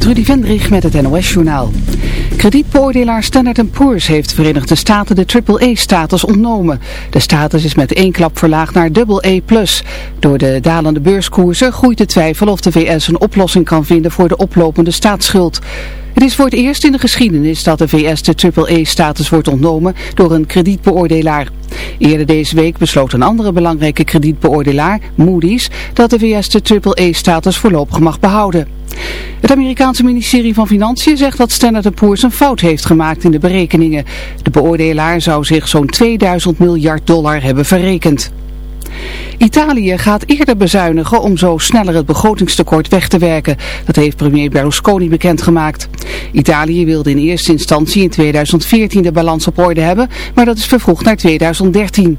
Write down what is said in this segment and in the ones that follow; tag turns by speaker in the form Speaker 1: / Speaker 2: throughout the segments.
Speaker 1: Trudy Vendrich met het NOS-journaal. Kredietbeoordelaar Standard Poor's heeft de Verenigde Staten de AAA-status ontnomen. De status is met één klap verlaagd naar AA+. Door de dalende beurskoersen groeit de twijfel of de VS een oplossing kan vinden voor de oplopende staatsschuld. Het is voor het eerst in de geschiedenis dat de VS de AAA-status wordt ontnomen door een kredietbeoordelaar. Eerder deze week besloot een andere belangrijke kredietbeoordelaar, Moody's, dat de VS de AAA-status voorlopig mag behouden. Het Amerikaanse ministerie van Financiën zegt dat Standard Poor's een fout heeft gemaakt in de berekeningen. De beoordelaar zou zich zo'n 2000 miljard dollar hebben verrekend. Italië gaat eerder bezuinigen om zo sneller het begrotingstekort weg te werken. Dat heeft premier Berlusconi bekendgemaakt. Italië wilde in eerste instantie in 2014 de balans op orde hebben, maar dat is vervroegd naar 2013.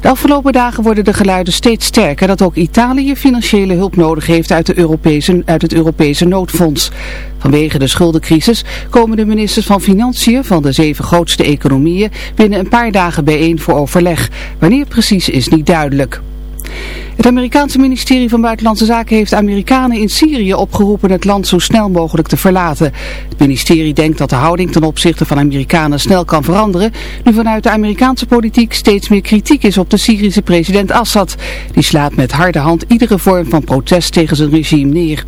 Speaker 1: De afgelopen dagen worden de geluiden steeds sterker dat ook Italië financiële hulp nodig heeft uit, de Europese, uit het Europese noodfonds. Vanwege de schuldencrisis komen de ministers van Financiën van de zeven grootste economieën binnen een paar dagen bijeen voor overleg. Wanneer precies is niet duidelijk. Het Amerikaanse ministerie van Buitenlandse Zaken heeft Amerikanen in Syrië opgeroepen het land zo snel mogelijk te verlaten. Het ministerie denkt dat de houding ten opzichte van Amerikanen snel kan veranderen, nu vanuit de Amerikaanse politiek steeds meer kritiek is op de Syrische president Assad. Die slaat met harde hand iedere vorm van protest tegen zijn regime neer.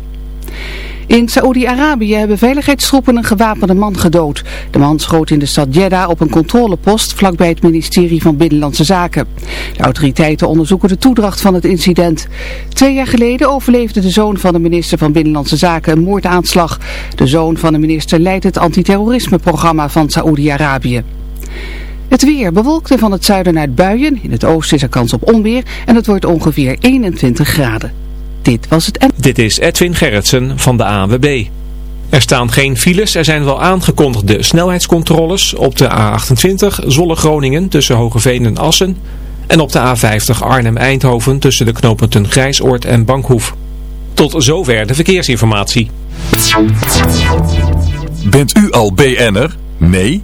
Speaker 1: In Saoedi-Arabië hebben veiligheidstroepen een gewapende man gedood. De man schoot in de stad Jeddah op een controlepost vlakbij het ministerie van Binnenlandse Zaken. De autoriteiten onderzoeken de toedracht van het incident. Twee jaar geleden overleefde de zoon van de minister van Binnenlandse Zaken een moordaanslag. De zoon van de minister leidt het antiterrorismeprogramma van Saoedi-Arabië. Het weer bewolkt van het zuiden uit buien. In het oosten is er kans op onweer en het wordt ongeveer 21 graden. Dit was het...
Speaker 2: Dit is Edwin Gerritsen van de ANWB. Er staan geen files, er zijn wel aangekondigde snelheidscontroles op de A28 Zolle-Groningen tussen Hogeveen en Assen en op de A50 Arnhem-Eindhoven tussen de knooppunten Grijsoord en Bankhoef. Tot zover de verkeersinformatie.
Speaker 3: Bent u al BN'er? Nee?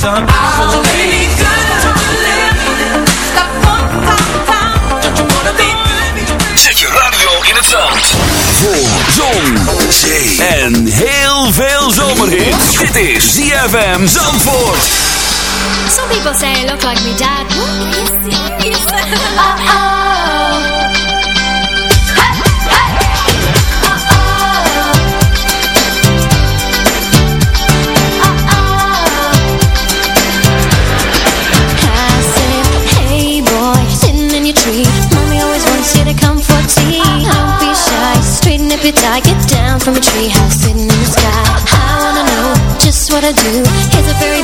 Speaker 4: sun. Good
Speaker 5: Zet je radio in het zand. Voor zon, zee en heel veel zomerhit. Dit is ZFM Zandvoort.
Speaker 6: Some people say I look like my dad. stupid I get down from a treehouse sitting in the sky. I wanna know just what I do. Here's a very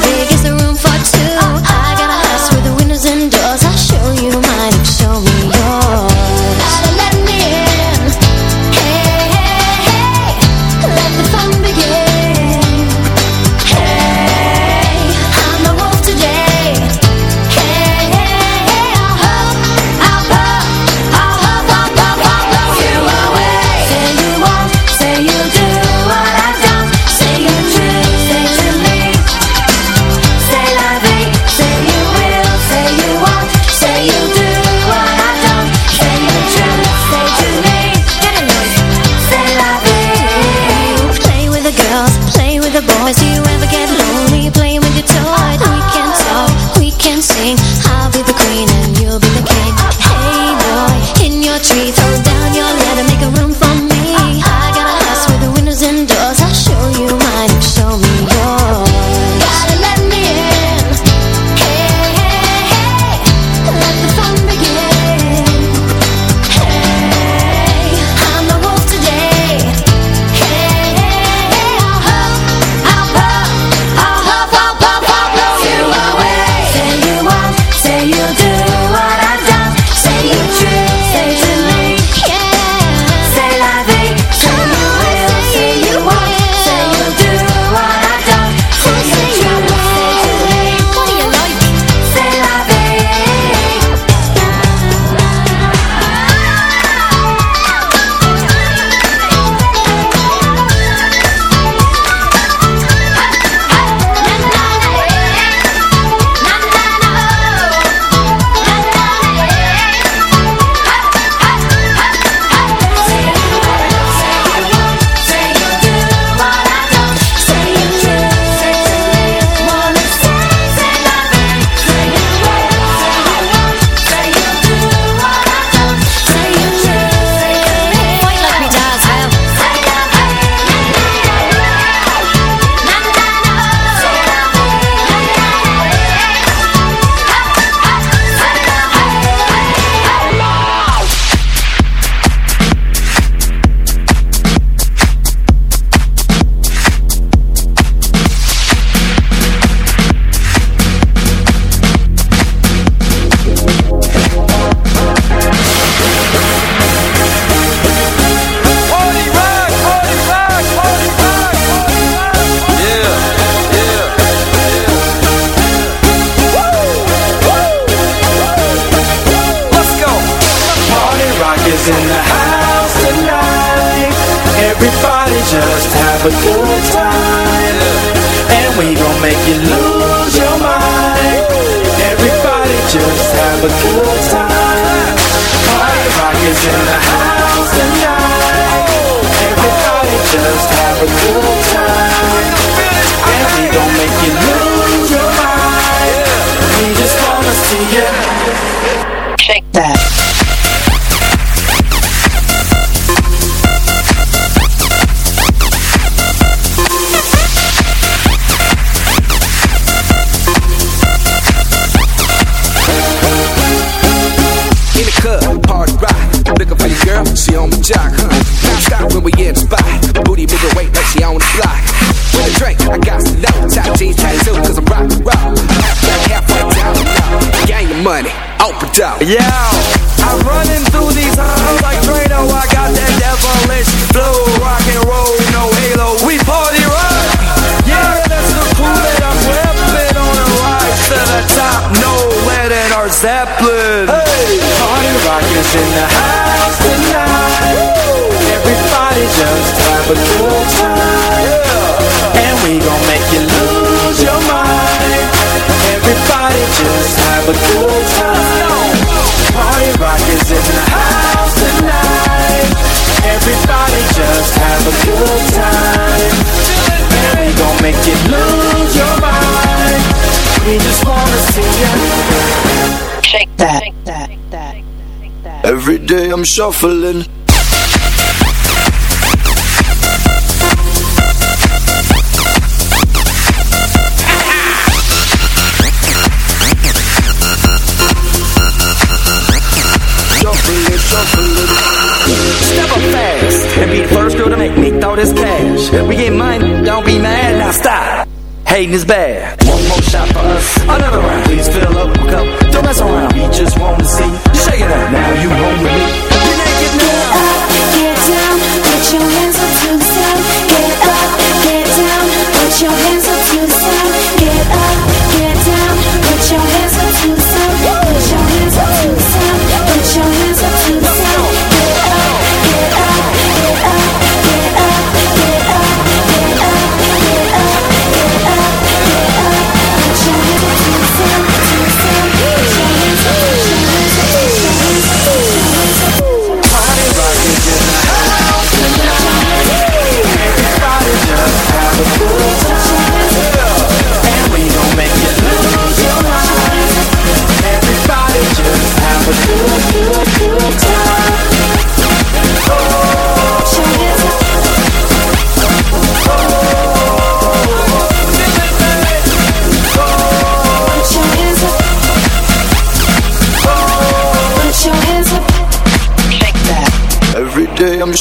Speaker 6: a
Speaker 7: good time. Party rock is in the house tonight. Everybody just have a good time.
Speaker 8: check it out.
Speaker 7: Yeah, I'm running through these halls like Drano. I got that devilish flow, rock and roll, no halo. We party rock, Yeah, that's the cool that I'm whipping on a rise to the top. No letting our Zeppelin. Hey, party rock is in the house tonight. Woo. Everybody just have a good time. make you lose your mind.
Speaker 9: We just wanna see you shake that. Every day I'm shuffling
Speaker 5: Step up fast and be the first girl to make me throw this cash. We get money, don't be mad, now stop. Hating is bad. One more shot for us, another round. Please fill up a cup, don't mess around. We just wanna see you shake it up. Now you home with me. You're naked now.
Speaker 6: Get down, put your hands up to the sound. Get up, get down, put your hands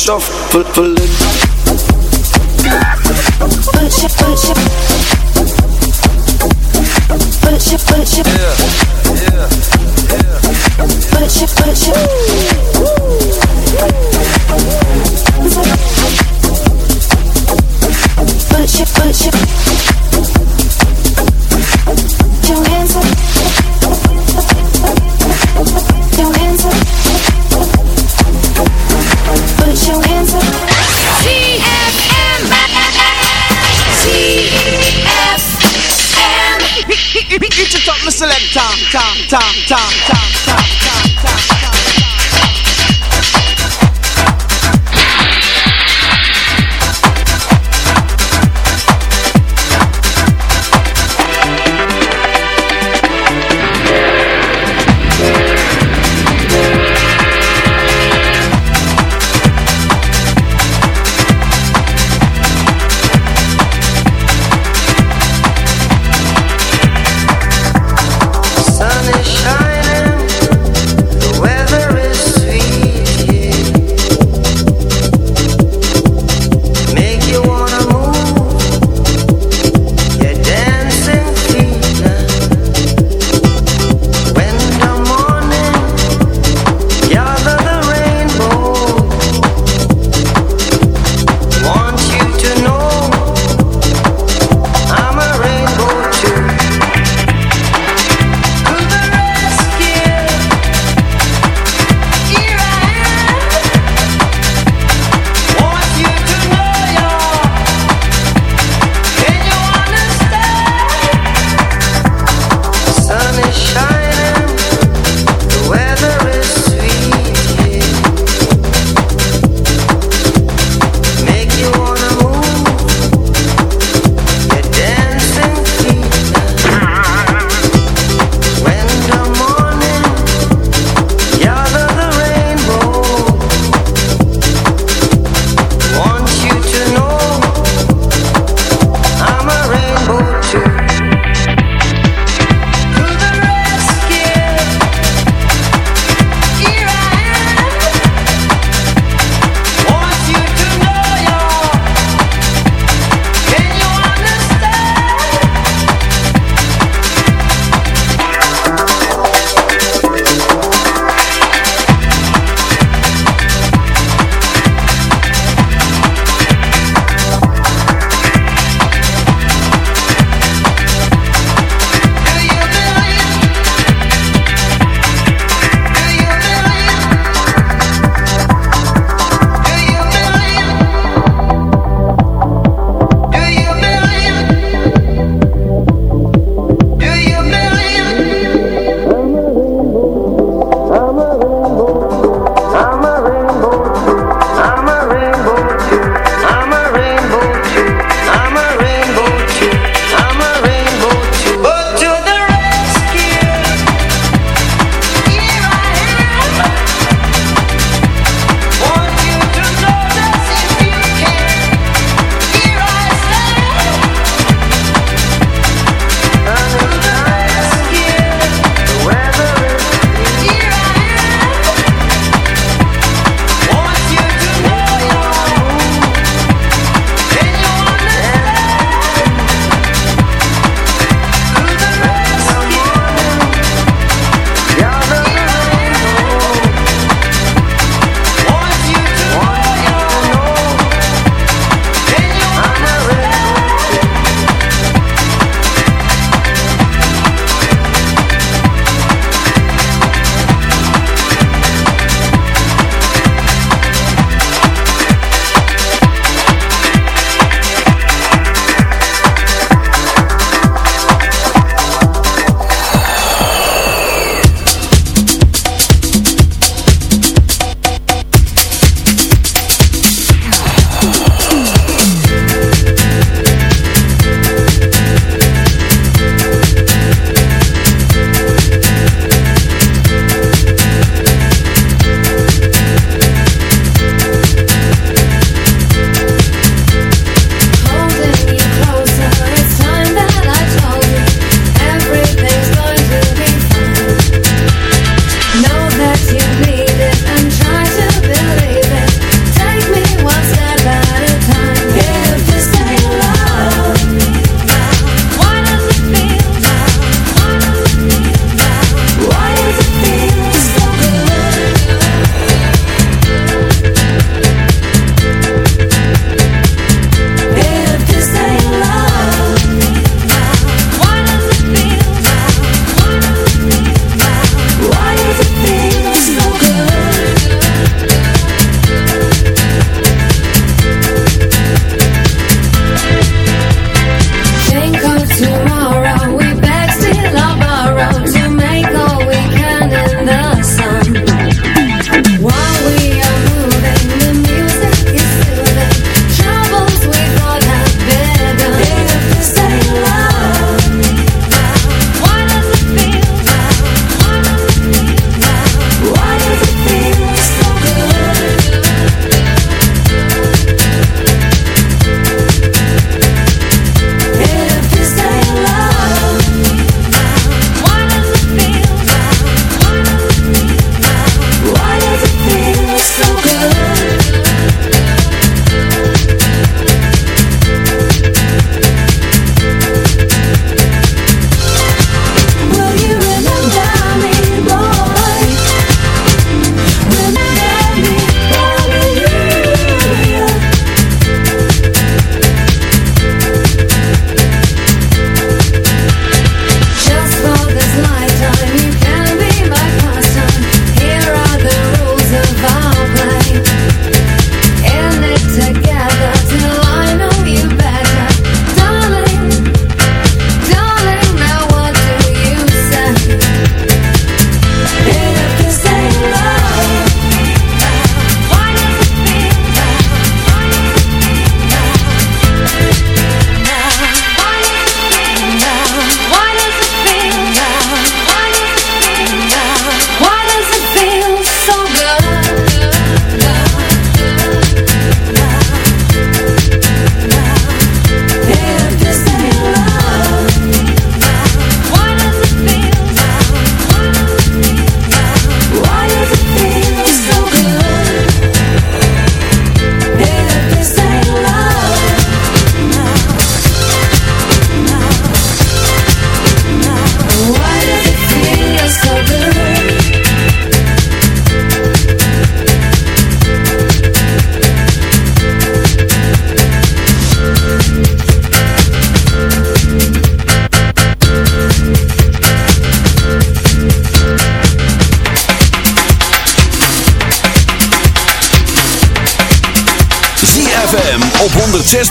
Speaker 6: shuffle it. Push it, push
Speaker 10: it. Yeah,
Speaker 11: yeah, yeah. Bunch it. selector. Tom, tom, tom, tom, tom, tom.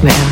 Speaker 12: man.